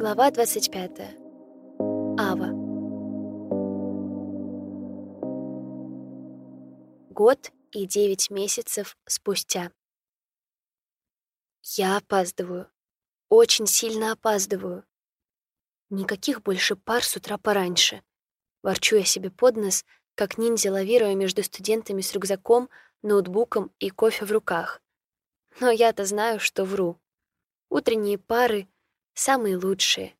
Глава 25. Ава. Год и девять месяцев спустя. Я опаздываю. Очень сильно опаздываю. Никаких больше пар с утра пораньше. Ворчу я себе под нос, как ниндзя лавируя между студентами с рюкзаком, ноутбуком и кофе в руках. Но я-то знаю, что вру. Утренние пары — самые лучшие.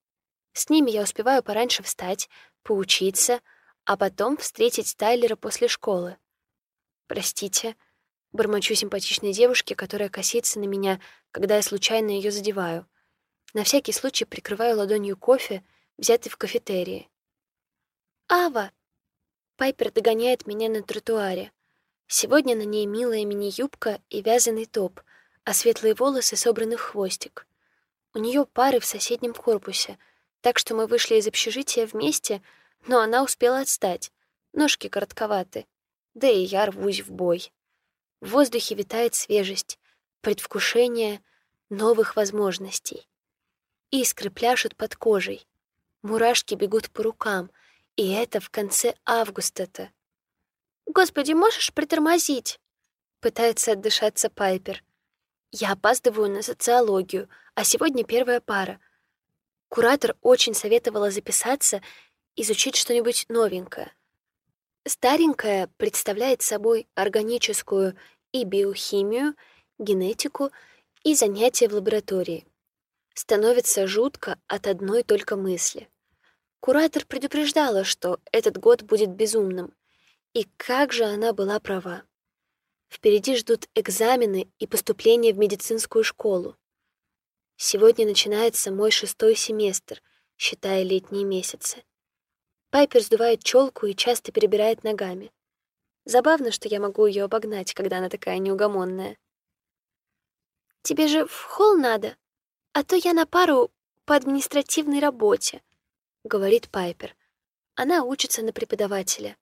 С ними я успеваю пораньше встать, поучиться, а потом встретить Тайлера после школы. Простите, бормочу симпатичной девушке, которая косится на меня, когда я случайно ее задеваю. На всякий случай прикрываю ладонью кофе, взятый в кафетерии. «Ава!» Пайпер догоняет меня на тротуаре. Сегодня на ней милая мини-юбка и вязаный топ, а светлые волосы собраны в хвостик. У нее пары в соседнем корпусе, так что мы вышли из общежития вместе, но она успела отстать. Ножки коротковаты, да и я рвусь в бой. В воздухе витает свежесть, предвкушение новых возможностей. Искры пляшут под кожей, мурашки бегут по рукам, и это в конце августа-то. «Господи, можешь притормозить?» Пытается отдышаться Пайпер. Я опаздываю на социологию, а сегодня первая пара. Куратор очень советовала записаться, изучить что-нибудь новенькое. Старенькое представляет собой органическую и биохимию, генетику и занятия в лаборатории. Становится жутко от одной только мысли. Куратор предупреждала, что этот год будет безумным. И как же она была права. Впереди ждут экзамены и поступление в медицинскую школу. Сегодня начинается мой шестой семестр, считая летние месяцы. Пайпер сдувает челку и часто перебирает ногами. Забавно, что я могу ее обогнать, когда она такая неугомонная. «Тебе же в холл надо, а то я на пару по административной работе», — говорит Пайпер. Она учится на преподавателя.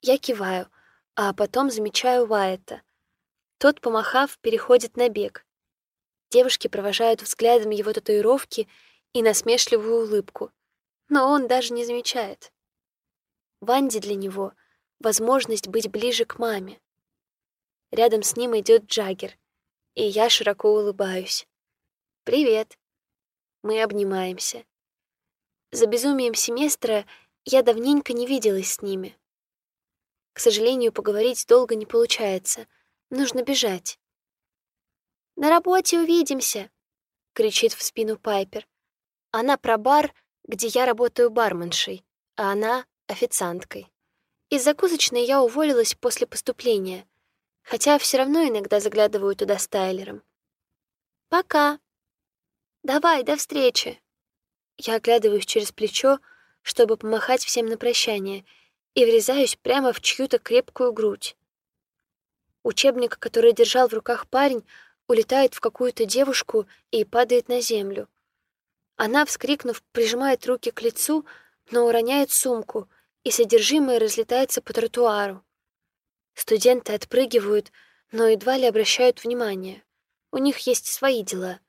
Я киваю — а потом замечаю Уайта. Тот, помахав, переходит на бег. Девушки провожают взглядом его татуировки и насмешливую улыбку, но он даже не замечает. Ванди для него — возможность быть ближе к маме. Рядом с ним идет Джаггер, и я широко улыбаюсь. «Привет!» Мы обнимаемся. За безумием семестра я давненько не виделась с ними. К сожалению, поговорить долго не получается. Нужно бежать. «На работе увидимся!» — кричит в спину Пайпер. Она про бар, где я работаю барменшей, а она — официанткой. Из закусочной я уволилась после поступления, хотя все равно иногда заглядываю туда с Тайлером. «Пока!» «Давай, до встречи!» Я оглядываюсь через плечо, чтобы помахать всем на прощание — и врезаюсь прямо в чью-то крепкую грудь. Учебник, который держал в руках парень, улетает в какую-то девушку и падает на землю. Она, вскрикнув, прижимает руки к лицу, но уроняет сумку, и содержимое разлетается по тротуару. Студенты отпрыгивают, но едва ли обращают внимание. У них есть свои дела.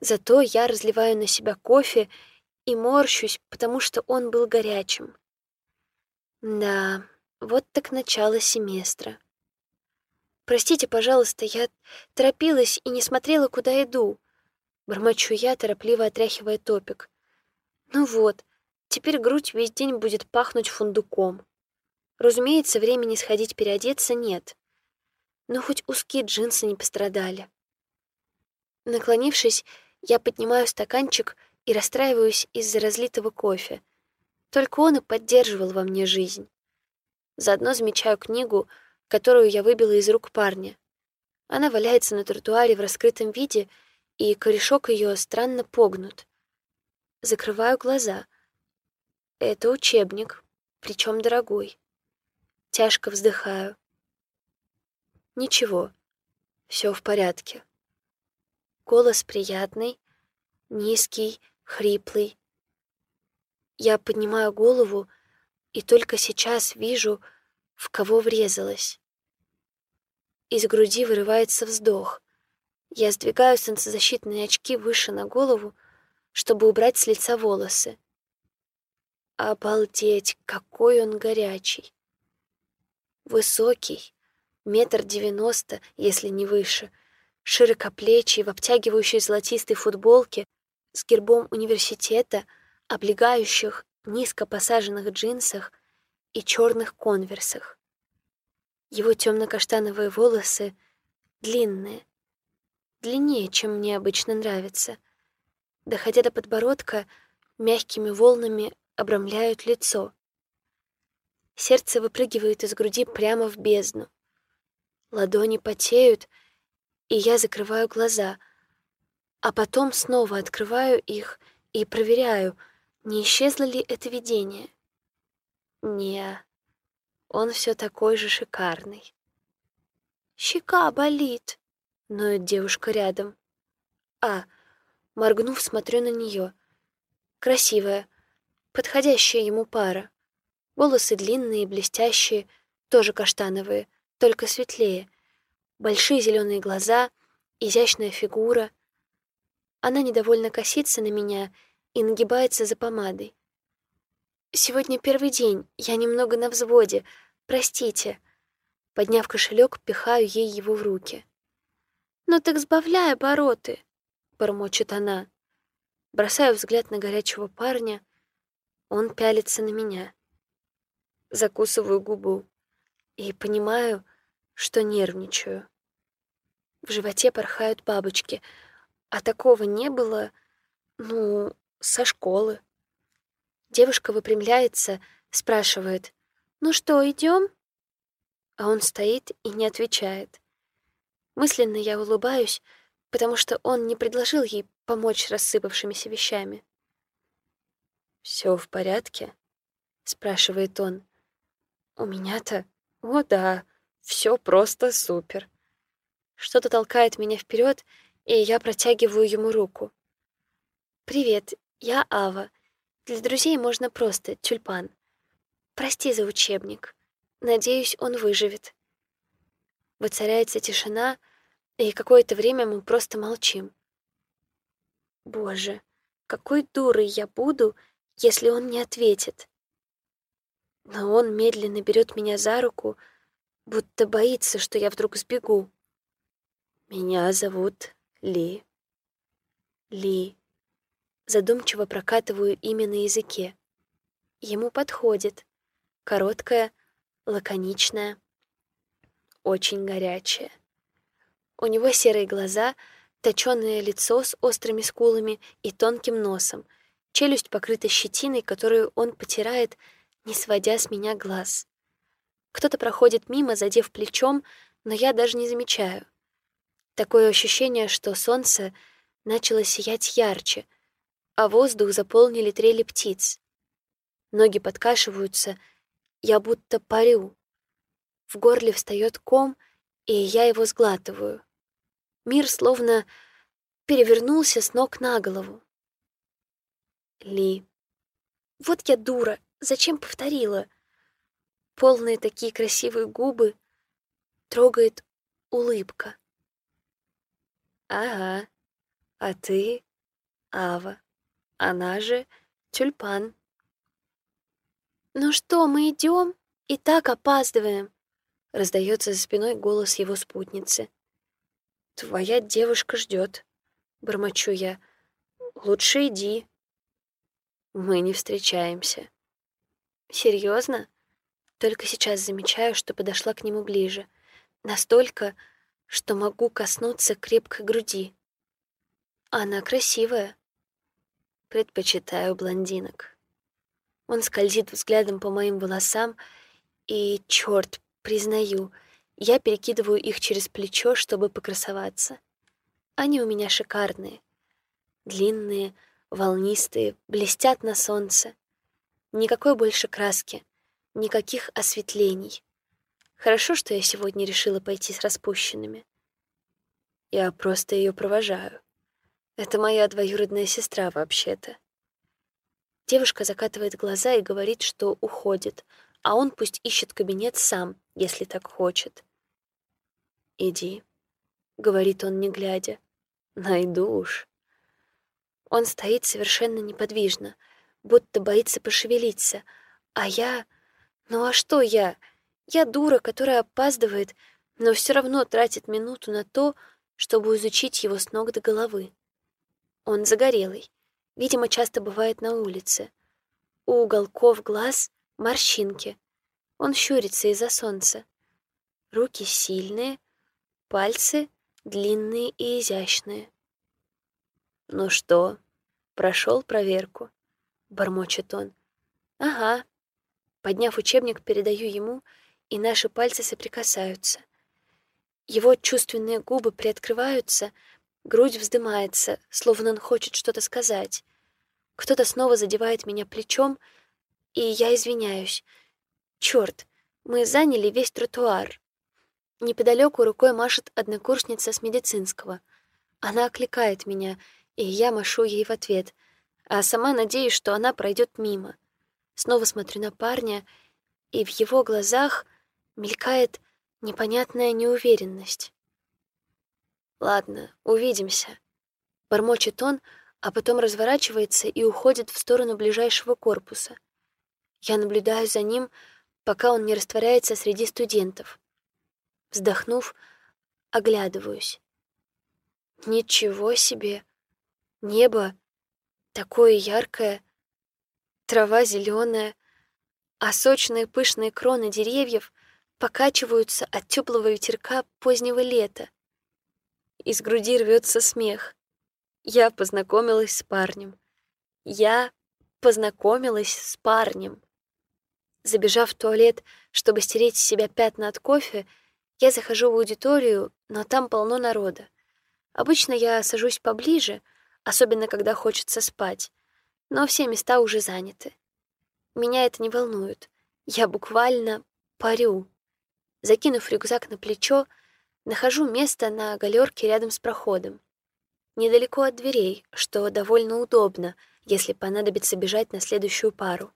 Зато я разливаю на себя кофе и морщусь, потому что он был горячим. Да, вот так начало семестра. Простите, пожалуйста, я торопилась и не смотрела, куда иду. Бормочу я, торопливо отряхивая топик. Ну вот, теперь грудь весь день будет пахнуть фундуком. Разумеется, времени сходить переодеться нет. Но хоть узкие джинсы не пострадали. Наклонившись, я поднимаю стаканчик и расстраиваюсь из-за разлитого кофе — только он и поддерживал во мне жизнь. Заодно замечаю книгу, которую я выбила из рук парня. Она валяется на тротуаре в раскрытом виде, и корешок ее странно погнут. Закрываю глаза. Это учебник, причем дорогой. Тяжко вздыхаю. Ничего, все в порядке. Голос приятный, низкий, хриплый, я поднимаю голову и только сейчас вижу, в кого врезалась. Из груди вырывается вздох. Я сдвигаю солнцезащитные очки выше на голову, чтобы убрать с лица волосы. Обалдеть, какой он горячий. Высокий, метр девяносто, если не выше, широкоплечий, в обтягивающей золотистой футболке с гербом университета, облегающих низко посаженных джинсах и черных конверсах. Его темно-каштановые волосы длинные, длиннее, чем мне обычно нравится. Доходя до подбородка, мягкими волнами обрамляют лицо. Сердце выпрыгивает из груди прямо в бездну. Ладони потеют, и я закрываю глаза, а потом снова открываю их и проверяю, не исчезло ли это видение. Не, он все такой же шикарный. «Щека болит», — ноет девушка рядом. А, моргнув, смотрю на нее. Красивая, подходящая ему пара. Волосы длинные, блестящие, тоже каштановые, только светлее. Большие зеленые глаза, изящная фигура. Она недовольно косится на меня и нагибается за помадой. «Сегодня первый день, я немного на взводе, простите». Подняв кошелек, пихаю ей его в руки. «Ну так сбавляй обороты», — бормочет она. Бросаю взгляд на горячего парня. Он пялится на меня. Закусываю губу и понимаю, что нервничаю. В животе порхают бабочки, а такого не было, ну, со школы. Девушка выпрямляется, спрашивает, «Ну что, идем? А он стоит и не отвечает. Мысленно я улыбаюсь, потому что он не предложил ей помочь рассыпавшимися вещами. Все в порядке?» — спрашивает он. «У меня-то... О да, все просто супер». Что-то толкает меня вперед, и я протягиваю ему руку. «Привет, я Ава. Для друзей можно просто тюльпан. Прости за учебник. Надеюсь, он выживет». Воцаряется тишина, и какое-то время мы просто молчим. Боже, какой дурой я буду, если он не ответит. Но он медленно берет меня за руку, будто боится, что я вдруг сбегу. Меня зовут Ли. Ли. Задумчиво прокатываю имя на языке. Ему подходит. Короткое, лаконичное, очень горячее. У него серые глаза, точёное лицо с острыми скулами и тонким носом, челюсть покрыта щетиной, которую он потирает, не сводя с меня глаз. Кто-то проходит мимо, задев плечом, но я даже не замечаю. Такое ощущение, что солнце начало сиять ярче, а воздух заполнили трели птиц. Ноги подкашиваются, я будто парю. В горле встает ком, и я его сглатываю. Мир словно перевернулся с ног на голову. Ли. Вот я дура, зачем повторила? Полные такие красивые губы трогает улыбка. Ага, а ты Ава. Она же тюльпан. «Ну что, мы идем? И так опаздываем!» Раздается за спиной голос его спутницы. «Твоя девушка ждет», — бормочу я. «Лучше иди». Мы не встречаемся. Серьезно? Только сейчас замечаю, что подошла к нему ближе. Настолько, что могу коснуться крепкой груди. Она красивая. Предпочитаю блондинок. Он скользит взглядом по моим волосам, и, черт, признаю, я перекидываю их через плечо, чтобы покрасоваться. Они у меня шикарные. Длинные, волнистые, блестят на солнце. Никакой больше краски, никаких осветлений. Хорошо, что я сегодня решила пойти с распущенными. Я просто ее провожаю. Это моя двоюродная сестра вообще-то. Девушка закатывает глаза и говорит, что уходит, а он пусть ищет кабинет сам, если так хочет. «Иди», — говорит он, не глядя. «Найду уж». Он стоит совершенно неподвижно, будто боится пошевелиться, а я... Ну а что я? Я дура, которая опаздывает, но все равно тратит минуту на то, чтобы изучить его с ног до головы. Он загорелый, видимо, часто бывает на улице. У уголков глаз морщинки. Он щурится из-за солнца. Руки сильные, пальцы длинные и изящные. «Ну что, прошел проверку?» — бормочет он. «Ага». Подняв учебник, передаю ему, и наши пальцы соприкасаются. Его чувственные губы приоткрываются, грудь вздымается, словно он хочет что-то сказать. Кто-то снова задевает меня плечом, и я извиняюсь. Черт, мы заняли весь тротуар. Неподалеку рукой машет однокурсница с медицинского. Она окликает меня, и я машу ей в ответ, а сама надеюсь, что она пройдет мимо. Снова смотрю на парня, и в его глазах мелькает непонятная неуверенность. «Ладно, увидимся», — бормочет он, а потом разворачивается и уходит в сторону ближайшего корпуса. Я наблюдаю за ним, пока он не растворяется среди студентов. Вздохнув, оглядываюсь. Ничего себе! Небо такое яркое, трава зеленая, а сочные пышные кроны деревьев покачиваются от теплого ветерка позднего лета. Из груди рвется смех. Я познакомилась с парнем. Я познакомилась с парнем. Забежав в туалет, чтобы стереть с себя пятна от кофе, я захожу в аудиторию, но там полно народа. Обычно я сажусь поближе, особенно когда хочется спать, но все места уже заняты. Меня это не волнует. Я буквально парю. Закинув рюкзак на плечо, нахожу место на галерке рядом с проходом. Недалеко от дверей, что довольно удобно, если понадобится бежать на следующую пару.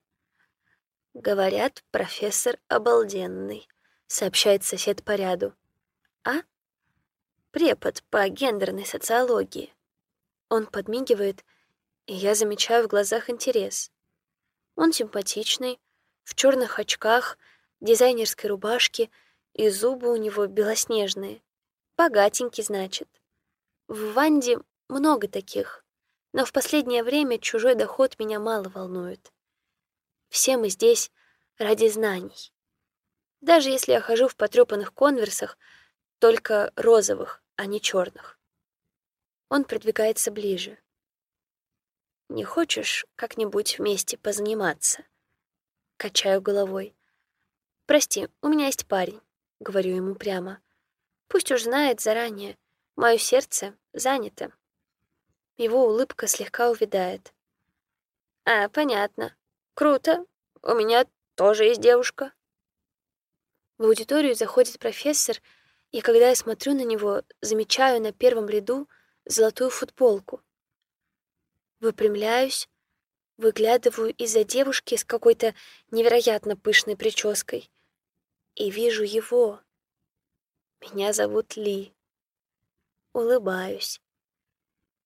Говорят, профессор обалденный, сообщает сосед по ряду. А? Препод по гендерной социологии. Он подмигивает, и я замечаю в глазах интерес. Он симпатичный, в черных очках, дизайнерской рубашке — и зубы у него белоснежные. Богатенький, значит. В Ванде много таких, но в последнее время чужой доход меня мало волнует. Все мы здесь ради знаний. Даже если я хожу в потрёпанных конверсах, только розовых, а не черных. Он продвигается ближе. Не хочешь как-нибудь вместе позаниматься? Качаю головой. Прости, у меня есть парень. — говорю ему прямо. «Пусть уж знает заранее. Мое сердце занято». Его улыбка слегка увядает. «А, понятно. Круто. У меня тоже есть девушка». В аудиторию заходит профессор, и когда я смотрю на него, замечаю на первом ряду золотую футболку. Выпрямляюсь, выглядываю из-за девушки с какой-то невероятно пышной прической и вижу его. Меня зовут Ли. Улыбаюсь.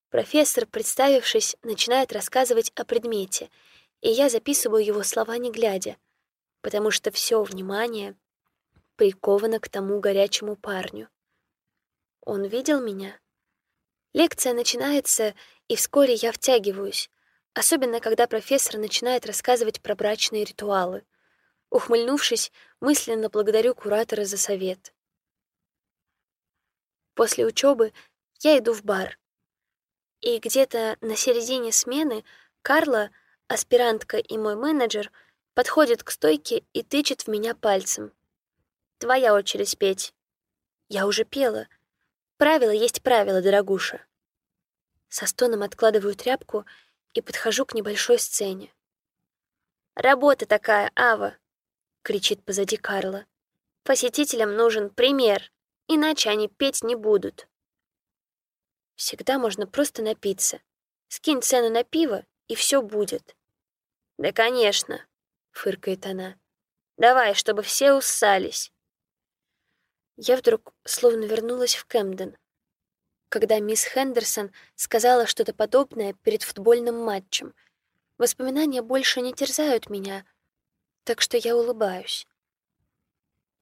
Профессор, представившись, начинает рассказывать о предмете, и я записываю его слова не глядя, потому что все внимание приковано к тому горячему парню. Он видел меня. Лекция начинается, и вскоре я втягиваюсь, особенно когда профессор начинает рассказывать про брачные ритуалы. Ухмыльнувшись, мысленно благодарю куратора за совет. После учебы я иду в бар. И где-то на середине смены Карла, аспирантка и мой менеджер, подходит к стойке и тычет в меня пальцем. «Твоя очередь петь». Я уже пела. Правило есть правило, дорогуша. Со стоном откладываю тряпку и подхожу к небольшой сцене. «Работа такая, Ава!» — кричит позади Карла. «Посетителям нужен пример, иначе они петь не будут». Всегда можно просто напиться. Скинь цену на пиво, и все будет. «Да, конечно», — фыркает она. «Давай, чтобы все уссались». Я вдруг словно вернулась в Кэмден. когда мисс Хендерсон сказала что-то подобное перед футбольным матчем. Воспоминания больше не терзают меня, так что я улыбаюсь.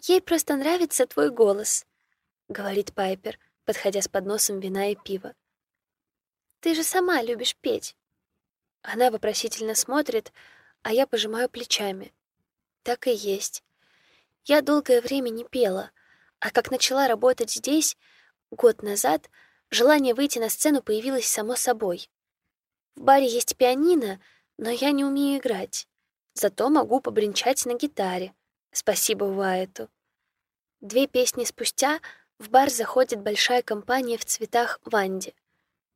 «Ей просто нравится твой голос», — говорит Пайпер, подходя с подносом вина и пива. «Ты же сама любишь петь». Она вопросительно смотрит, а я пожимаю плечами. Так и есть. Я долгое время не пела, а как начала работать здесь, год назад, желание выйти на сцену появилось само собой. В баре есть пианино, но я не умею играть. Зато могу побренчать на гитаре. Спасибо Ваэту. Две песни спустя в бар заходит большая компания в цветах Ванди.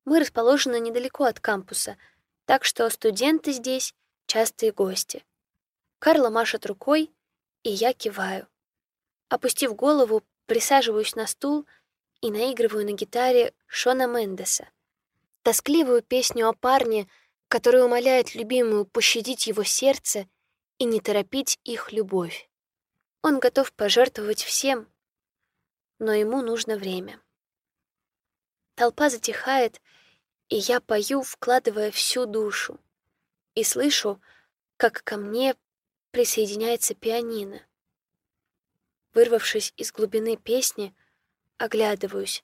Мы расположены недалеко от кампуса, так что студенты здесь — частые гости. Карла машет рукой, и я киваю. Опустив голову, присаживаюсь на стул и наигрываю на гитаре Шона Мендеса. Тоскливую песню о парне, который умоляет любимую пощадить его сердце и не торопить их любовь. Он готов пожертвовать всем, но ему нужно время. Толпа затихает, и я пою, вкладывая всю душу, и слышу, как ко мне присоединяется пианино. Вырвавшись из глубины песни, оглядываюсь.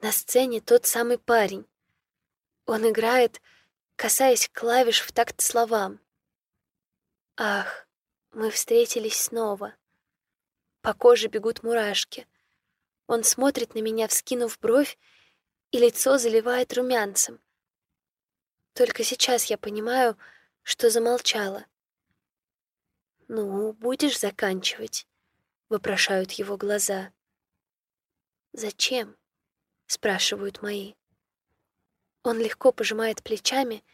На сцене тот самый парень. Он играет, касаясь клавиш в такт словам. Ах, мы встретились снова. По коже бегут мурашки. Он смотрит на меня, вскинув бровь, и лицо заливает румянцем. Только сейчас я понимаю, что замолчала. «Ну, будешь заканчивать?» — вопрошают его глаза. «Зачем?» — спрашивают мои. Он легко пожимает плечами,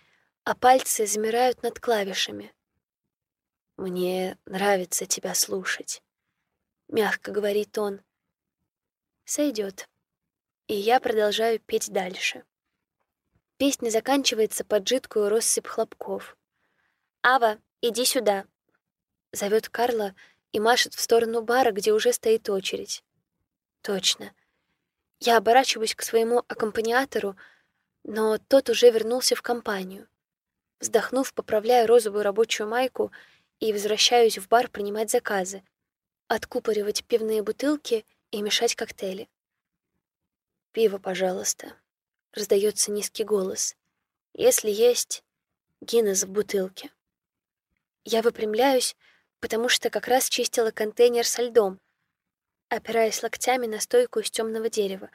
а пальцы замирают над клавишами. «Мне нравится тебя слушать», — мягко говорит он. Сойдет. И я продолжаю петь дальше. Песня заканчивается под жидкую россыпь хлопков. «Ава, иди сюда!» Зовет Карла и машет в сторону бара, где уже стоит очередь. Точно. Я оборачиваюсь к своему аккомпаниатору, но тот уже вернулся в компанию. Вздохнув, поправляю розовую рабочую майку и возвращаюсь в бар принимать заказы, откупоривать пивные бутылки и мешать коктейли. «Пиво, пожалуйста», — раздается низкий голос. «Если есть, Гиннес в бутылке». Я выпрямляюсь, потому что как раз чистила контейнер со льдом, опираясь локтями на стойку из темного дерева.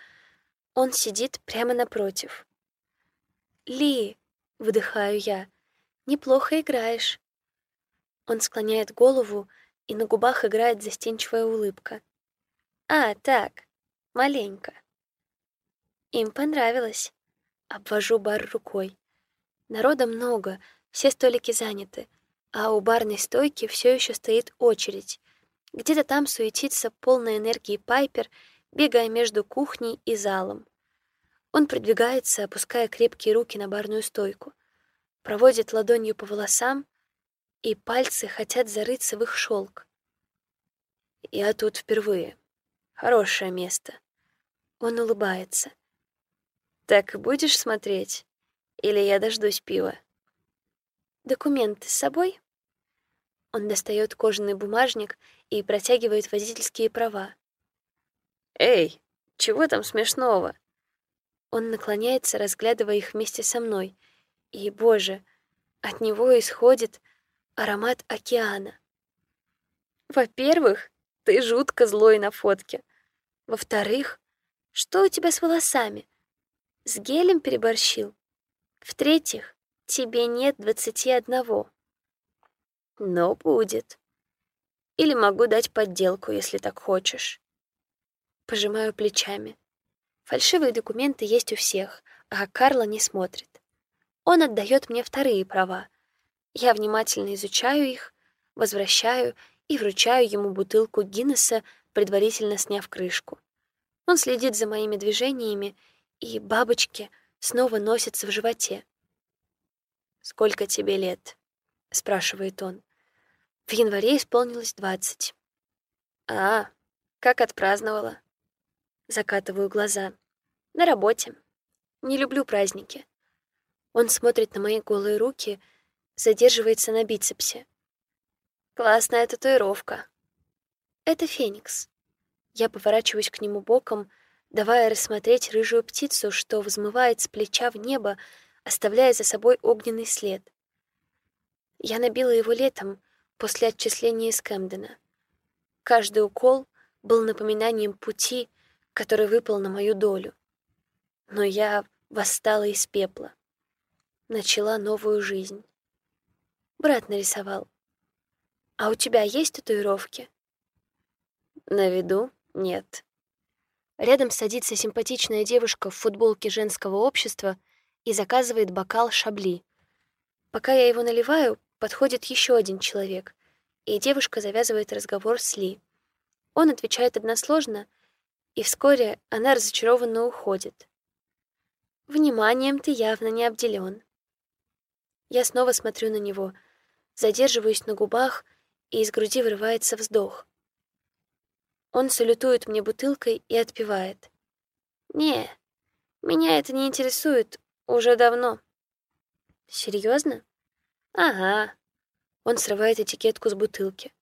Он сидит прямо напротив. «Ли!» — выдыхаю я. «Неплохо играешь». Он склоняет голову, и на губах играет застенчивая улыбка. «А, так, маленько». Им понравилось. Обвожу бар рукой. Народа много, все столики заняты — а у барной стойки все еще стоит очередь. Где-то там суетится полная энергии Пайпер, бегая между кухней и залом. Он продвигается, опуская крепкие руки на барную стойку, проводит ладонью по волосам, и пальцы хотят зарыться в их шелк. Я тут впервые. Хорошее место. Он улыбается. Так будешь смотреть? Или я дождусь пива? Документы с собой? Он достает кожаный бумажник и протягивает водительские права. Эй, чего там смешного? Он наклоняется, разглядывая их вместе со мной. И, боже, от него исходит аромат океана. Во-первых, ты жутко злой на фотке. Во-вторых, что у тебя с волосами? С гелем переборщил? В-третьих, тебе нет двадцати одного. Но будет. Или могу дать подделку, если так хочешь. Пожимаю плечами. Фальшивые документы есть у всех, а Карла не смотрит. Он отдает мне вторые права. Я внимательно изучаю их, возвращаю и вручаю ему бутылку Гиннесса, предварительно сняв крышку. Он следит за моими движениями, и бабочки снова носятся в животе. «Сколько тебе лет?» — спрашивает он. В январе исполнилось двадцать. «А, как отпраздновала?» Закатываю глаза. «На работе. Не люблю праздники. Он смотрит на мои голые руки, задерживается на бицепсе. Классная татуировка. Это феникс. Я поворачиваюсь к нему боком, давая рассмотреть рыжую птицу, что взмывает с плеча в небо, оставляя за собой огненный след. Я набила его летом после отчисления из Кэмдена. Каждый укол был напоминанием пути, который выпал на мою долю. Но я восстала из пепла. Начала новую жизнь. Брат нарисовал. А у тебя есть татуировки? На виду нет. Рядом садится симпатичная девушка в футболке женского общества и заказывает бокал шабли. Пока я его наливаю, подходит еще один человек, и девушка завязывает разговор с Ли. Он отвечает односложно, и вскоре она разочарованно уходит. Вниманием ты явно не обделен. Я снова смотрю на него, задерживаюсь на губах, и из груди вырывается вздох. Он салютует мне бутылкой и отпивает. «Не, меня это не интересует уже давно». Серьезно? «Ага». Он срывает этикетку с бутылки.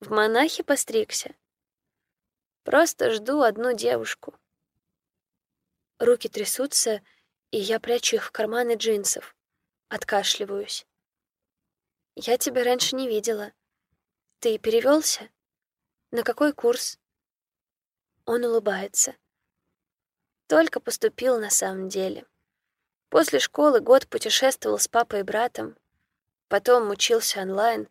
«В монахе постригся?» Просто жду одну девушку. Руки трясутся, и я прячу их в карманы джинсов. Откашливаюсь. Я тебя раньше не видела. Ты перевелся? На какой курс? Он улыбается. Только поступил на самом деле. После школы год путешествовал с папой и братом, потом учился онлайн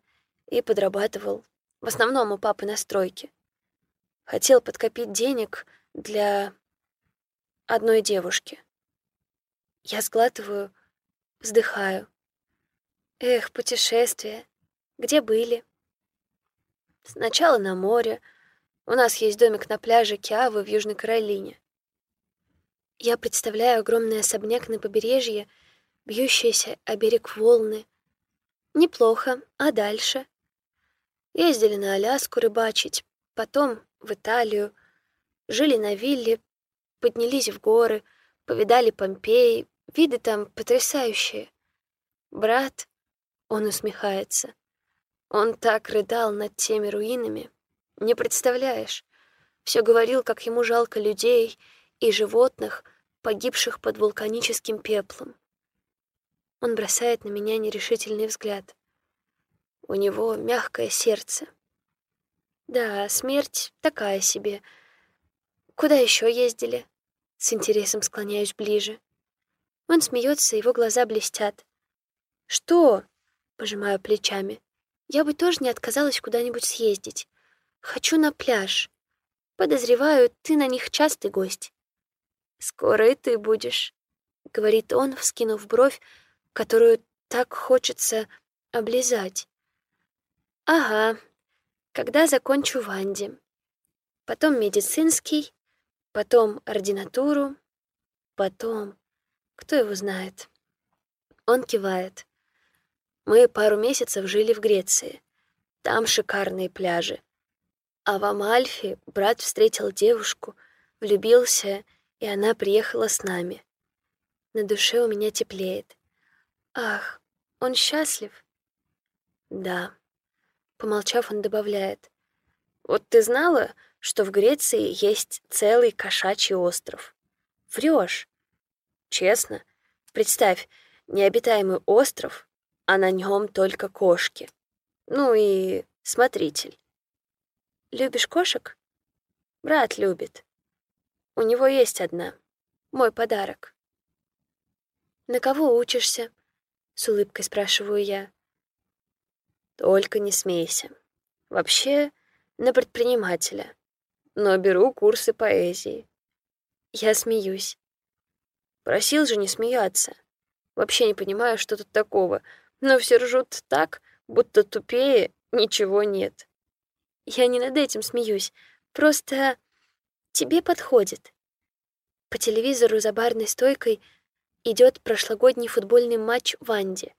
и подрабатывал, в основном у папы на стройке. Хотел подкопить денег для одной девушки. Я сглатываю, вздыхаю. Эх, путешествия. Где были? Сначала на море. У нас есть домик на пляже Киавы в Южной Каролине. Я представляю огромный особняк на побережье, бьющиеся о берег волны. Неплохо. А дальше? Ездили на Аляску рыбачить, потом в Италию, жили на вилле, поднялись в горы, повидали Помпеи, виды там потрясающие. Брат, он усмехается, он так рыдал над теми руинами, не представляешь. Все говорил, как ему жалко людей и животных, погибших под вулканическим пеплом. Он бросает на меня нерешительный взгляд. У него мягкое сердце — да, смерть такая себе. Куда еще ездили? С интересом склоняюсь ближе. Он смеется, его глаза блестят. Что? Пожимаю плечами. Я бы тоже не отказалась куда-нибудь съездить. Хочу на пляж. Подозреваю, ты на них частый гость. Скоро и ты будешь, говорит он, вскинув бровь, которую так хочется облизать. Ага, когда закончу Ванди. Потом медицинский, потом ординатуру, потом... Кто его знает? Он кивает. Мы пару месяцев жили в Греции. Там шикарные пляжи. А в Амальфи брат встретил девушку, влюбился, и она приехала с нами. На душе у меня теплеет. Ах, он счастлив? Да. Помолчав, он добавляет. «Вот ты знала, что в Греции есть целый кошачий остров?» Врешь. «Честно. Представь, необитаемый остров, а на нем только кошки. Ну и смотритель». «Любишь кошек?» «Брат любит. У него есть одна. Мой подарок». «На кого учишься?» — с улыбкой спрашиваю я. Только не смейся. Вообще, на предпринимателя. Но беру курсы поэзии. Я смеюсь. Просил же не смеяться. Вообще не понимаю, что тут такого. Но все ржут так, будто тупее ничего нет. Я не над этим смеюсь. Просто тебе подходит. По телевизору за барной стойкой идет прошлогодний футбольный матч в Анде.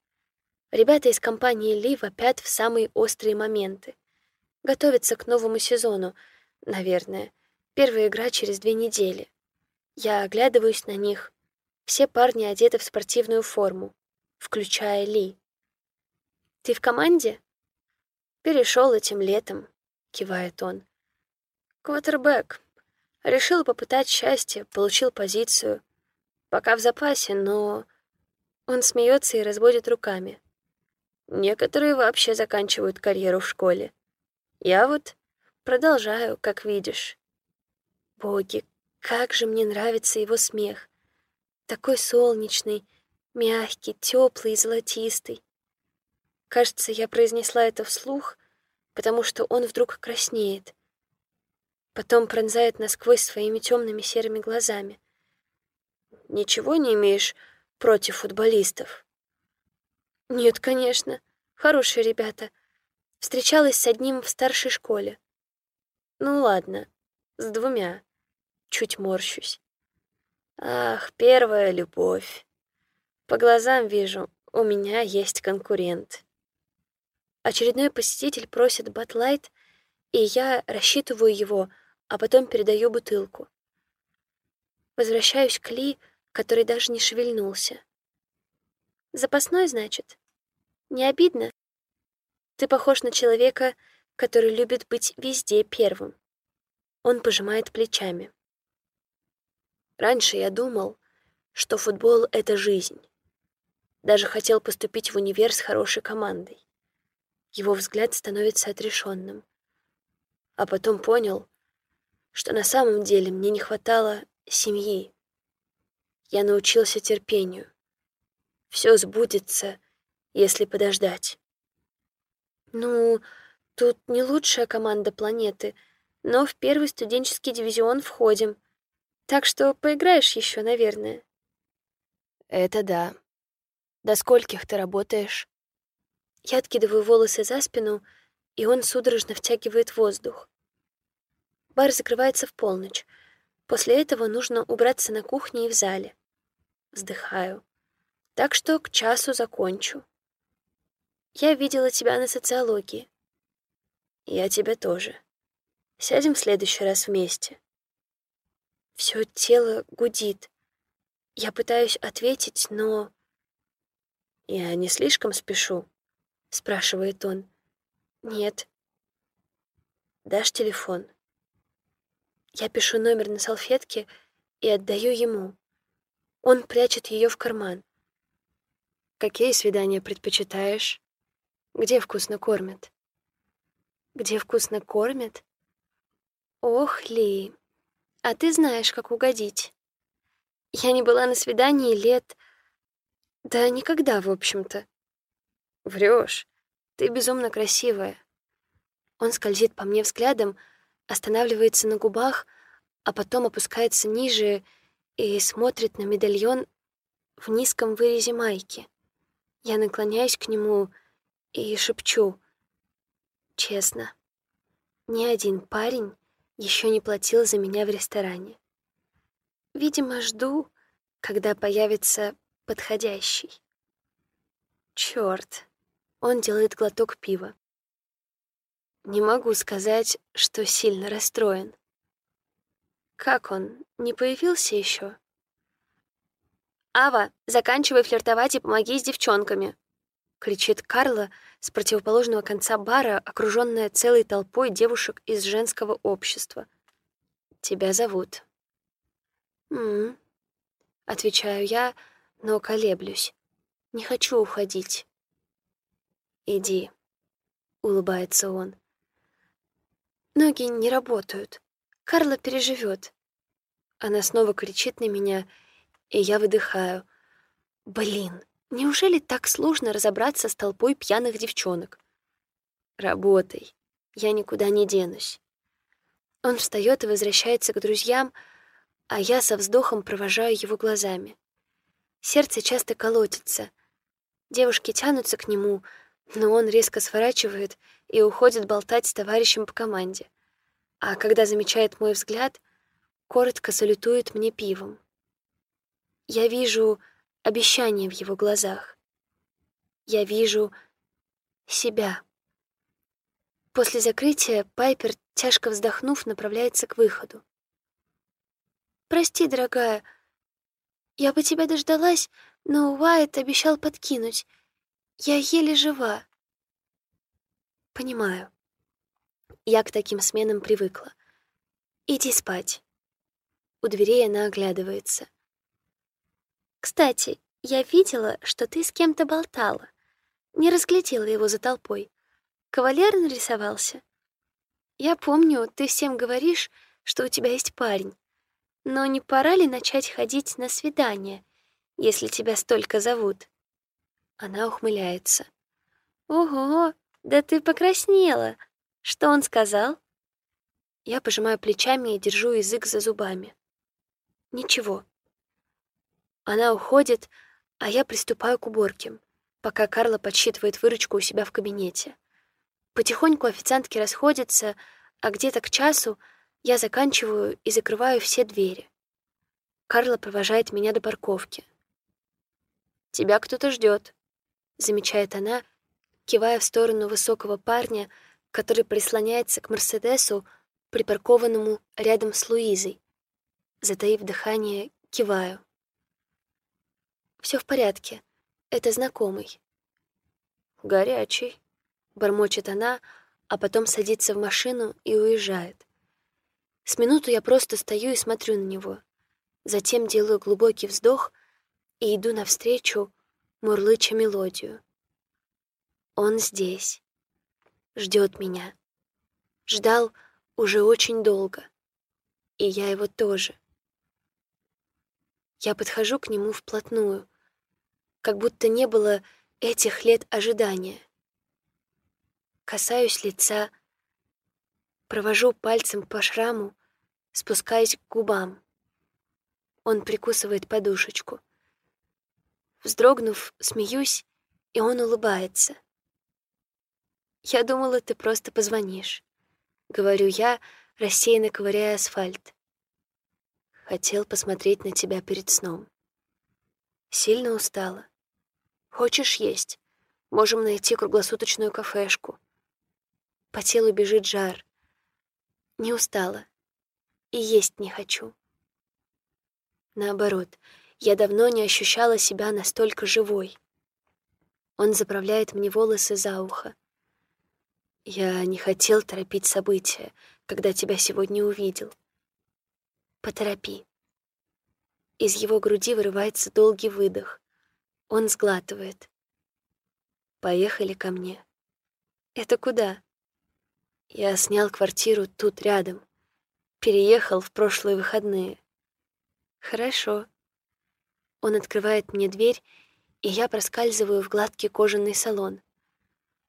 Ребята из компании Ли вопят в самые острые моменты. Готовятся к новому сезону, наверное. Первая игра через две недели. Я оглядываюсь на них. Все парни одеты в спортивную форму, включая Ли. «Ты в команде?» «Перешел этим летом», — кивает он. «Квотербек. Решил попытать счастье, получил позицию. Пока в запасе, но...» Он смеется и разводит руками. Некоторые вообще заканчивают карьеру в школе. Я вот продолжаю, как видишь. Боги, как же мне нравится его смех. Такой солнечный, мягкий, теплый и золотистый. Кажется, я произнесла это вслух, потому что он вдруг краснеет. Потом пронзает насквозь своими темными серыми глазами. «Ничего не имеешь против футболистов?» «Нет, конечно. Хорошие ребята. Встречалась с одним в старшей школе. Ну ладно, с двумя. Чуть морщусь. Ах, первая любовь. По глазам вижу, у меня есть конкурент. Очередной посетитель просит батлайт, и я рассчитываю его, а потом передаю бутылку. Возвращаюсь к Ли, который даже не шевельнулся. Запасной, значит? Не обидно? Ты похож на человека, который любит быть везде первым. Он пожимает плечами. Раньше я думал, что футбол — это жизнь. Даже хотел поступить в универ с хорошей командой. Его взгляд становится отрешенным. А потом понял, что на самом деле мне не хватало семьи. Я научился терпению. Все сбудется, если подождать. Ну, тут не лучшая команда планеты, но в первый студенческий дивизион входим. Так что поиграешь еще, наверное. Это да. До скольких ты работаешь? Я откидываю волосы за спину, и он судорожно втягивает воздух. Бар закрывается в полночь. После этого нужно убраться на кухне и в зале. Вздыхаю. Так что к часу закончу. Я видела тебя на социологии. Я тебя тоже. Сядем в следующий раз вместе. Все тело гудит. Я пытаюсь ответить, но... Я не слишком спешу. — спрашивает он. «Нет». «Дашь телефон?» Я пишу номер на салфетке и отдаю ему. Он прячет ее в карман. «Какие свидания предпочитаешь? Где вкусно кормят?» «Где вкусно кормят?» «Ох, Ли, а ты знаешь, как угодить. Я не была на свидании лет... Да никогда, в общем-то. Врешь. Ты безумно красивая. Он скользит по мне взглядом, останавливается на губах, а потом опускается ниже и смотрит на медальон в низком вырезе майки. Я наклоняюсь к нему и шепчу. Честно, ни один парень еще не платил за меня в ресторане. Видимо, жду, когда появится подходящий. Чёрт. Он делает глоток пива. Не могу сказать, что сильно расстроен. Как он? Не появился еще? «Ава, заканчивай флиртовать и помоги с девчонками!» — кричит Карла с противоположного конца бара, окруженная целой толпой девушек из женского общества. «Тебя зовут». «М-м-м», отвечаю я, но колеблюсь. Не хочу уходить. «Иди», — улыбается он. Ноги не работают. Карла переживет. Она снова кричит на меня, и я выдыхаю. Блин, неужели так сложно разобраться с толпой пьяных девчонок? Работай, я никуда не денусь. Он встает и возвращается к друзьям, а я со вздохом провожаю его глазами. Сердце часто колотится. Девушки тянутся к нему, но он резко сворачивает и уходит болтать с товарищем по команде. А когда замечает мой взгляд, коротко салютует мне пивом. Я вижу обещание в его глазах. Я вижу себя. После закрытия Пайпер, тяжко вздохнув, направляется к выходу. «Прости, дорогая, Я бы тебя дождалась, но Уайт обещал подкинуть. Я еле жива. Понимаю. Я к таким сменам привыкла. Иди спать. У дверей она оглядывается. Кстати, я видела, что ты с кем-то болтала. Не разглядела его за толпой. Кавалер нарисовался. Я помню, ты всем говоришь, что у тебя есть парень. Но не пора ли начать ходить на свидания, если тебя столько зовут? Она ухмыляется. Ого, да ты покраснела. Что он сказал? Я пожимаю плечами и держу язык за зубами. Ничего. Она уходит, а я приступаю к уборке, пока Карла подсчитывает выручку у себя в кабинете. Потихоньку официантки расходятся, а где-то к часу я заканчиваю и закрываю все двери. Карла провожает меня до парковки. «Тебя кто-то ждет, замечает она, кивая в сторону высокого парня, который прислоняется к Мерседесу, припаркованному рядом с Луизой. Затаив дыхание, киваю. Все в порядке. Это знакомый. Горячий, бормочет она, а потом садится в машину и уезжает. С минуту я просто стою и смотрю на него. Затем делаю глубокий вздох и иду навстречу, мурлыча мелодию. Он здесь. ждет меня. Ждал уже очень долго. И я его тоже. Я подхожу к нему вплотную, как будто не было этих лет ожидания. Касаюсь лица, провожу пальцем по шраму, спускаясь к губам. Он прикусывает подушечку. Вздрогнув, смеюсь, и он улыбается. «Я думала, ты просто позвонишь», — говорю я, рассеянно ковыряя асфальт. Хотел посмотреть на тебя перед сном. Сильно устала. Хочешь есть? Можем найти круглосуточную кафешку. По телу бежит жар. Не устала. И есть не хочу. Наоборот, я давно не ощущала себя настолько живой. Он заправляет мне волосы за ухо. Я не хотел торопить события, когда тебя сегодня увидел. Поторопи. Из его груди вырывается долгий выдох. Он сглатывает. Поехали ко мне. Это куда? Я снял квартиру тут рядом. Переехал в прошлые выходные. Хорошо. Он открывает мне дверь, и я проскальзываю в гладкий кожаный салон.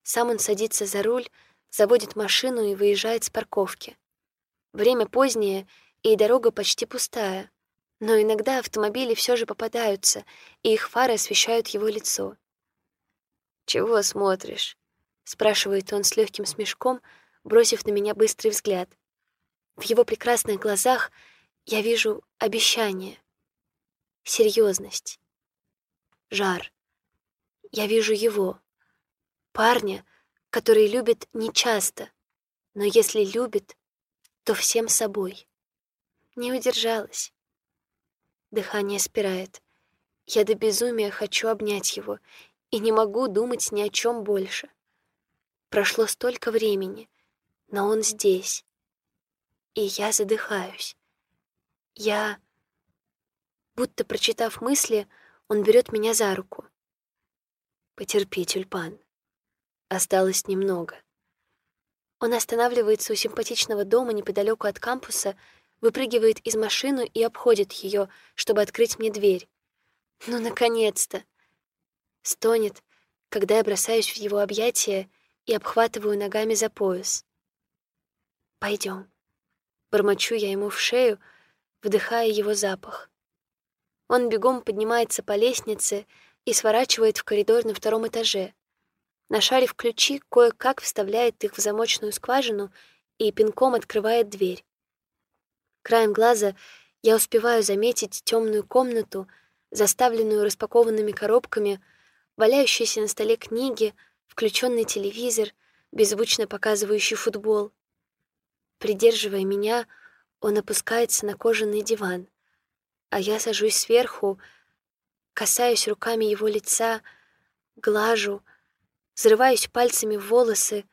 Сам он садится за руль, заводит машину и выезжает с парковки. Время позднее, и дорога почти пустая. Но иногда автомобили все же попадаются, и их фары освещают его лицо. «Чего смотришь?» — спрашивает он с легким смешком, бросив на меня быстрый взгляд. В его прекрасных глазах я вижу обещание, серьезность, жар. Я вижу его, парня, который любит нечасто, но если любит, то всем собой. Не удержалась. Дыхание спирает. Я до безумия хочу обнять его и не могу думать ни о чем больше. Прошло столько времени, но он здесь. И я задыхаюсь. Я... Будто прочитав мысли, он берет меня за руку. Потерпи, тюльпан. Осталось немного. Он останавливается у симпатичного дома неподалеку от кампуса выпрыгивает из машины и обходит ее, чтобы открыть мне дверь. Ну, наконец-то! Стонет, когда я бросаюсь в его объятия и обхватываю ногами за пояс. Пойдем. Бормочу я ему в шею, вдыхая его запах. Он бегом поднимается по лестнице и сворачивает в коридор на втором этаже. Нашарив ключи, кое-как вставляет их в замочную скважину и пинком открывает дверь. Краем глаза я успеваю заметить темную комнату, заставленную распакованными коробками, валяющиеся на столе книги, включенный телевизор, беззвучно показывающий футбол. Придерживая меня, он опускается на кожаный диван, а я сажусь сверху, Касаюсь руками его лица, глажу, взрываюсь пальцами в волосы,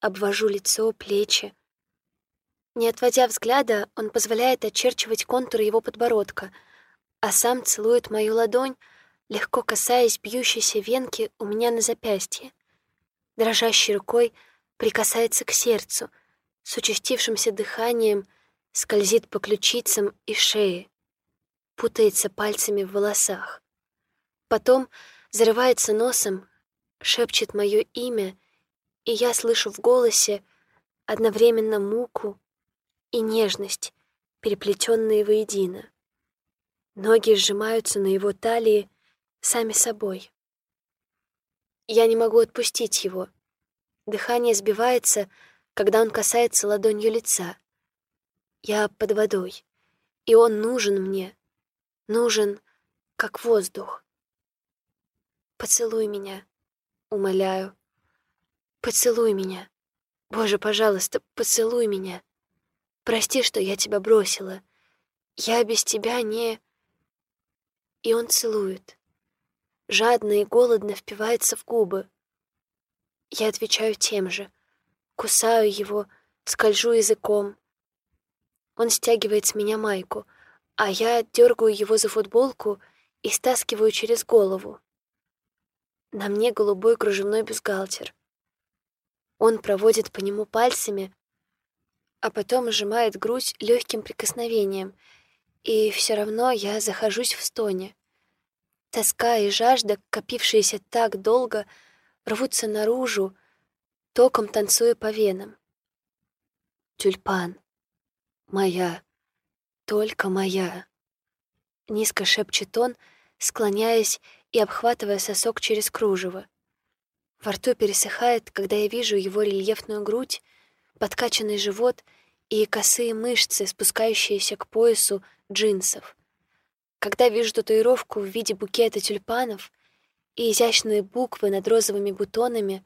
обвожу лицо, плечи. Не отводя взгляда, он позволяет очерчивать контуры его подбородка, а сам целует мою ладонь, легко касаясь бьющейся венки у меня на запястье. Дрожащей рукой прикасается к сердцу, с участившимся дыханием скользит по ключицам и шее, путается пальцами в волосах. Потом зарывается носом, шепчет мое имя, и я слышу в голосе одновременно муку и нежность, переплетенные воедино. Ноги сжимаются на его талии сами собой. Я не могу отпустить его. Дыхание сбивается, когда он касается ладонью лица. Я под водой, и он нужен мне, нужен, как воздух. Поцелуй меня, умоляю. Поцелуй меня. Боже, пожалуйста, поцелуй меня. Прости, что я тебя бросила. Я без тебя не... И он целует. Жадно и голодно впивается в губы. Я отвечаю тем же. Кусаю его, скольжу языком. Он стягивает с меня майку, а я дергаю его за футболку и стаскиваю через голову. На мне голубой кружевной бюстгальтер. Он проводит по нему пальцами, а потом сжимает грудь легким прикосновением, и все равно я захожусь в стоне. Тоска и жажда, копившиеся так долго, рвутся наружу, током танцуя по венам. Тюльпан. Моя. Только моя. Низко шепчет он, склоняясь и обхватывая сосок через кружево. Во рту пересыхает, когда я вижу его рельефную грудь, подкачанный живот и косые мышцы, спускающиеся к поясу джинсов. Когда вижу татуировку в виде букета тюльпанов и изящные буквы над розовыми бутонами,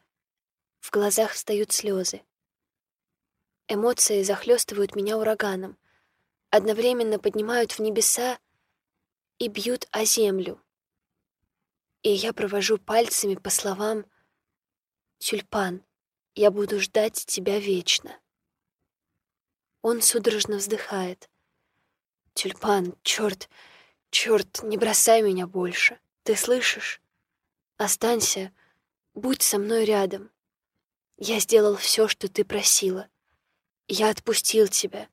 в глазах встают слезы. Эмоции захлестывают меня ураганом, одновременно поднимают в небеса и бьют о землю. И я провожу пальцами по словам «Тюльпан, я буду ждать тебя вечно». Он судорожно вздыхает. «Тюльпан, черт, черт, не бросай меня больше. Ты слышишь? Останься, будь со мной рядом. Я сделал все, что ты просила. Я отпустил тебя,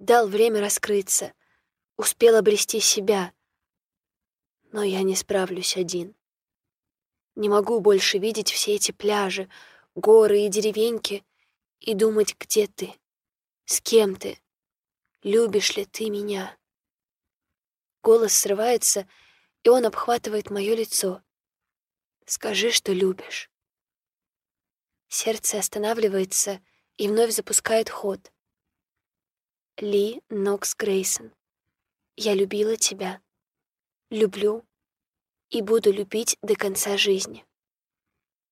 дал время раскрыться, успел обрести себя. Но я не справлюсь один. Не могу больше видеть все эти пляжи, горы и деревеньки и думать, где ты, с кем ты, любишь ли ты меня. Голос срывается, и он обхватывает мое лицо. Скажи, что любишь. Сердце останавливается и вновь запускает ход. Ли Нокс Грейсон. Я любила тебя. Люблю и буду любить до конца жизни.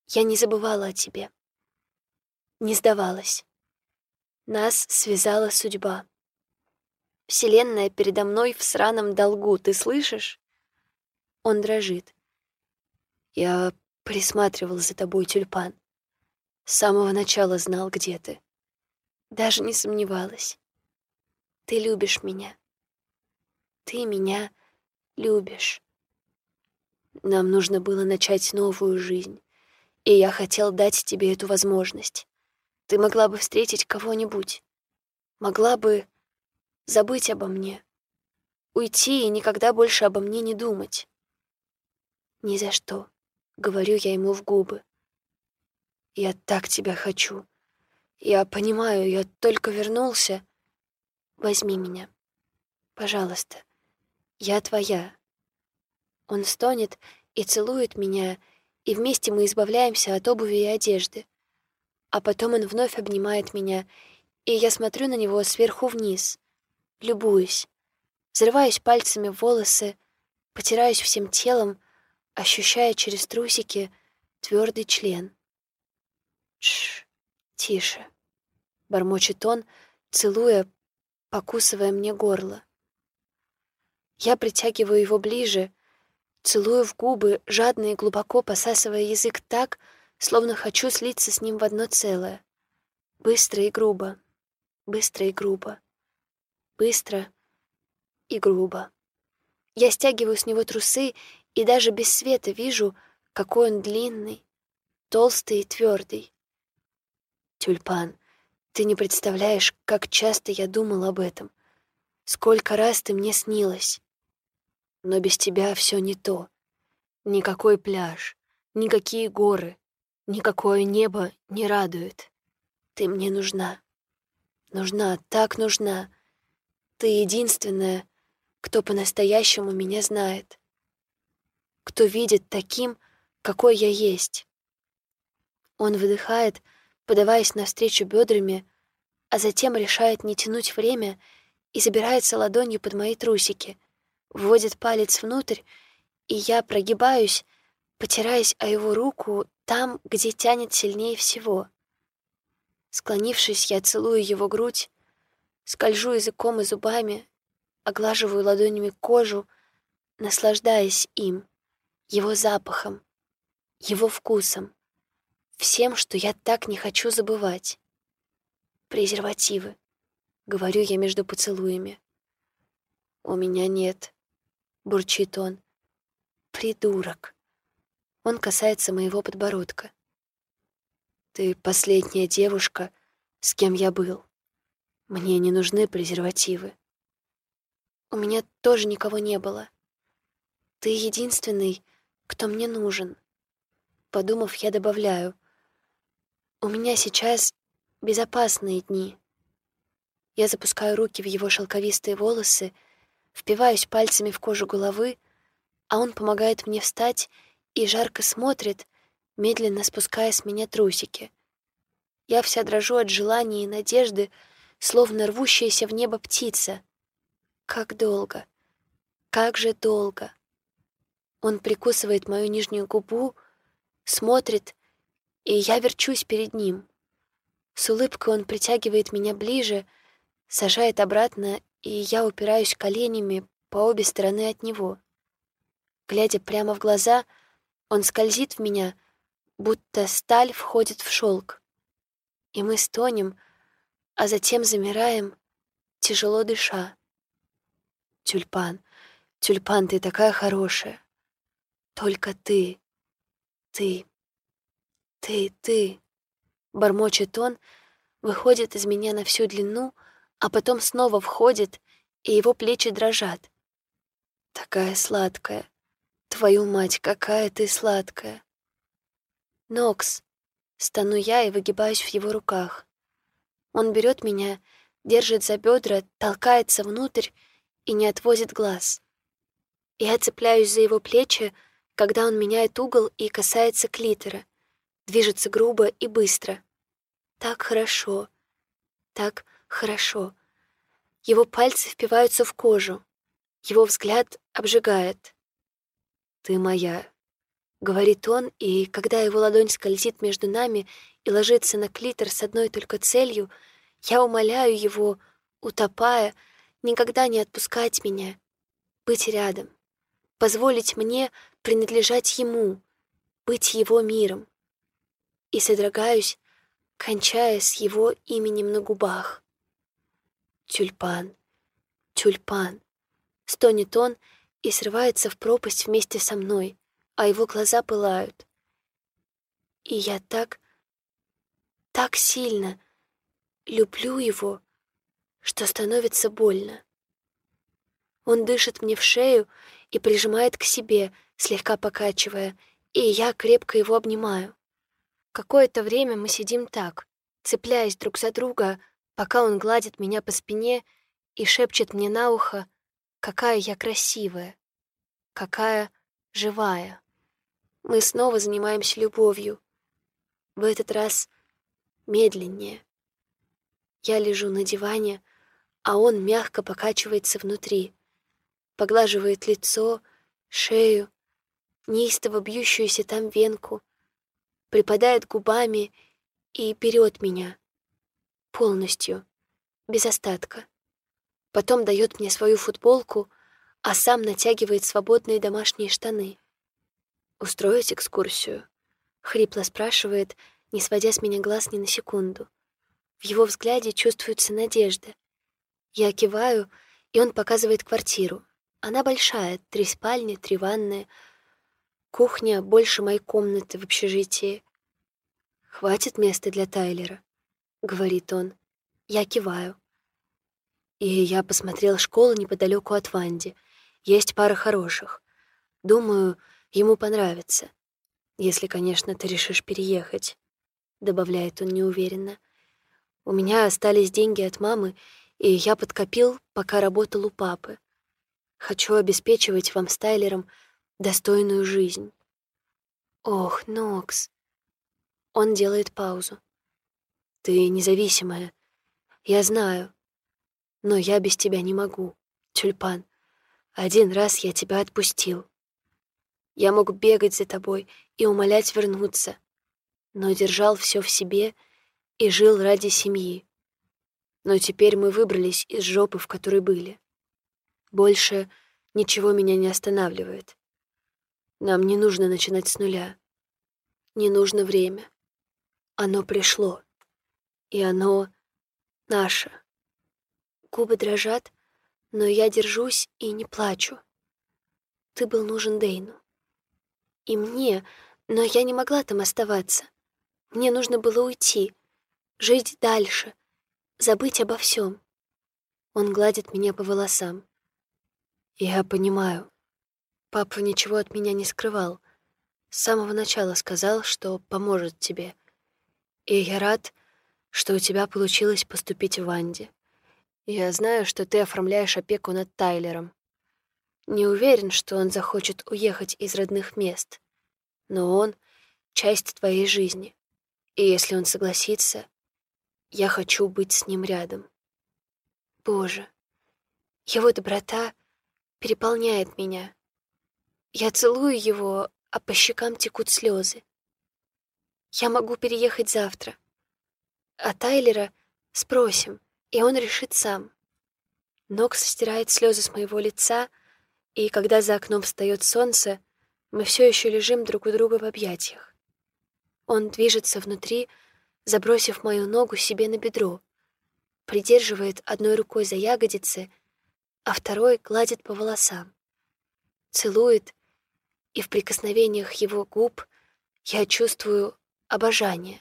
Я не забывала о тебе. Не сдавалась. Нас связала судьба. Вселенная передо мной в сраном долгу, ты слышишь? Он дрожит. Я присматривал за тобой, тюльпан. С самого начала знал, где ты. Даже не сомневалась. Ты любишь меня. Ты меня любишь. Нам нужно было начать новую жизнь, и я хотел дать тебе эту возможность. Ты могла бы встретить кого-нибудь. Могла бы забыть обо мне. Уйти и никогда больше обо мне не думать. Ни за что, — говорю я ему в губы. Я так тебя хочу. Я понимаю, я только вернулся. Возьми меня. Пожалуйста. Я твоя. Он стонет и целует меня, и вместе мы избавляемся от обуви и одежды. А потом он вновь обнимает меня, и я смотрю на него сверху вниз, любуюсь, взрываюсь пальцами в волосы, потираюсь всем телом, ощущая через трусики твердый член. Тш, тише, бормочет он, целуя, покусывая мне горло. Я притягиваю его ближе, Целую в губы, жадно и глубоко посасывая язык так, словно хочу слиться с ним в одно целое. Быстро и грубо, быстро и грубо, быстро и грубо. Я стягиваю с него трусы и даже без света вижу, какой он длинный, толстый и твердый. Тюльпан, ты не представляешь, как часто я думал об этом. Сколько раз ты мне снилась. Но без тебя все не то. Никакой пляж, никакие горы, никакое небо не радует. Ты мне нужна. Нужна, так нужна. Ты единственная, кто по-настоящему меня знает. Кто видит таким, какой я есть. Он выдыхает, подаваясь навстречу бедрами, а затем решает не тянуть время и забирается ладонью под мои трусики, вводит палец внутрь, и я прогибаюсь, потираясь о его руку там, где тянет сильнее всего. Склонившись, я целую его грудь, скольжу языком и зубами, оглаживаю ладонями кожу, наслаждаясь им, его запахом, его вкусом всем, что я так не хочу забывать. Презервативы, говорю я между поцелуями. У меня нет, бурчит он. Придурок. Он касается моего подбородка. Ты последняя девушка, с кем я был. Мне не нужны презервативы. У меня тоже никого не было. Ты единственный, кто мне нужен. Подумав, я добавляю — у меня сейчас безопасные дни. Я запускаю руки в его шелковистые волосы, впиваюсь пальцами в кожу головы, а он помогает мне встать и жарко смотрит, медленно спуская с меня трусики. Я вся дрожу от желания и надежды, словно рвущаяся в небо птица. Как долго, как же долго. Он прикусывает мою нижнюю губу, смотрит и я верчусь перед ним. С улыбкой он притягивает меня ближе, сажает обратно, и я упираюсь коленями по обе стороны от него. Глядя прямо в глаза, он скользит в меня, будто сталь входит в шелк. И мы стонем, а затем замираем, тяжело дыша. Тюльпан, тюльпан, ты такая хорошая. Только ты, ты. «Ты, ты!» — бормочет он, выходит из меня на всю длину, а потом снова входит, и его плечи дрожат. «Такая сладкая! Твою мать, какая ты сладкая!» «Нокс!» — стану я и выгибаюсь в его руках. Он берет меня, держит за бедра, толкается внутрь и не отвозит глаз. Я цепляюсь за его плечи, когда он меняет угол и касается клитора — движется грубо и быстро. Так хорошо, так хорошо. Его пальцы впиваются в кожу, его взгляд обжигает. «Ты моя», — говорит он, и когда его ладонь скользит между нами и ложится на клитор с одной только целью, я умоляю его, утопая, никогда не отпускать меня, быть рядом, позволить мне принадлежать ему, быть его миром и содрогаюсь, кончая с его именем на губах. Тюльпан, тюльпан, стонет он и срывается в пропасть вместе со мной, а его глаза пылают. И я так, так сильно люблю его, что становится больно. Он дышит мне в шею и прижимает к себе, слегка покачивая, и я крепко его обнимаю. Какое-то время мы сидим так, цепляясь друг за друга, пока он гладит меня по спине и шепчет мне на ухо, какая я красивая, какая живая. Мы снова занимаемся любовью. В этот раз медленнее. Я лежу на диване, а он мягко покачивается внутри, поглаживает лицо, шею, неистово бьющуюся там венку — припадает губами и берет меня. Полностью, без остатка. Потом дает мне свою футболку, а сам натягивает свободные домашние штаны. «Устроить экскурсию?» — хрипло спрашивает, не сводя с меня глаз ни на секунду. В его взгляде чувствуется надежда. Я киваю, и он показывает квартиру. Она большая, три спальни, три ванные. Кухня больше моей комнаты в общежитии. «Хватит места для Тайлера», — говорит он. Я киваю. И я посмотрел школу неподалеку от Ванди. Есть пара хороших. Думаю, ему понравится. Если, конечно, ты решишь переехать, — добавляет он неуверенно. У меня остались деньги от мамы, и я подкопил, пока работал у папы. Хочу обеспечивать вам с Тайлером достойную жизнь. Ох, Нокс. Он делает паузу. Ты независимая. Я знаю. Но я без тебя не могу, тюльпан. Один раз я тебя отпустил. Я мог бегать за тобой и умолять вернуться, но держал все в себе и жил ради семьи. Но теперь мы выбрались из жопы, в которой были. Больше ничего меня не останавливает. Нам не нужно начинать с нуля. Не нужно время. Оно пришло. И оно наше. Губы дрожат, но я держусь и не плачу. Ты был нужен Дейну. И мне, но я не могла там оставаться. Мне нужно было уйти, жить дальше, забыть обо всем. Он гладит меня по волосам. Я понимаю. Папа ничего от меня не скрывал. С самого начала сказал, что поможет тебе. И я рад, что у тебя получилось поступить в Ванде. Я знаю, что ты оформляешь опеку над Тайлером. Не уверен, что он захочет уехать из родных мест. Но он — часть твоей жизни. И если он согласится, я хочу быть с ним рядом. Боже, его доброта переполняет меня. Я целую его, а по щекам текут слезы. Я могу переехать завтра. А Тайлера спросим, и он решит сам. Нокс стирает слезы с моего лица, и когда за окном встает солнце, мы все еще лежим друг у друга в объятиях. Он движется внутри, забросив мою ногу себе на бедро, придерживает одной рукой за ягодицы, а второй гладит по волосам. Целует, и в прикосновениях его губ я чувствую обожание.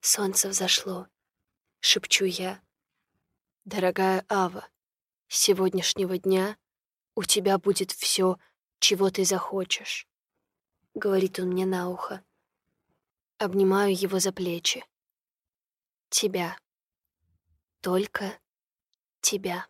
Солнце взошло, шепчу я. Дорогая Ава, с сегодняшнего дня у тебя будет все, чего ты захочешь, — говорит он мне на ухо. Обнимаю его за плечи. Тебя. Только тебя.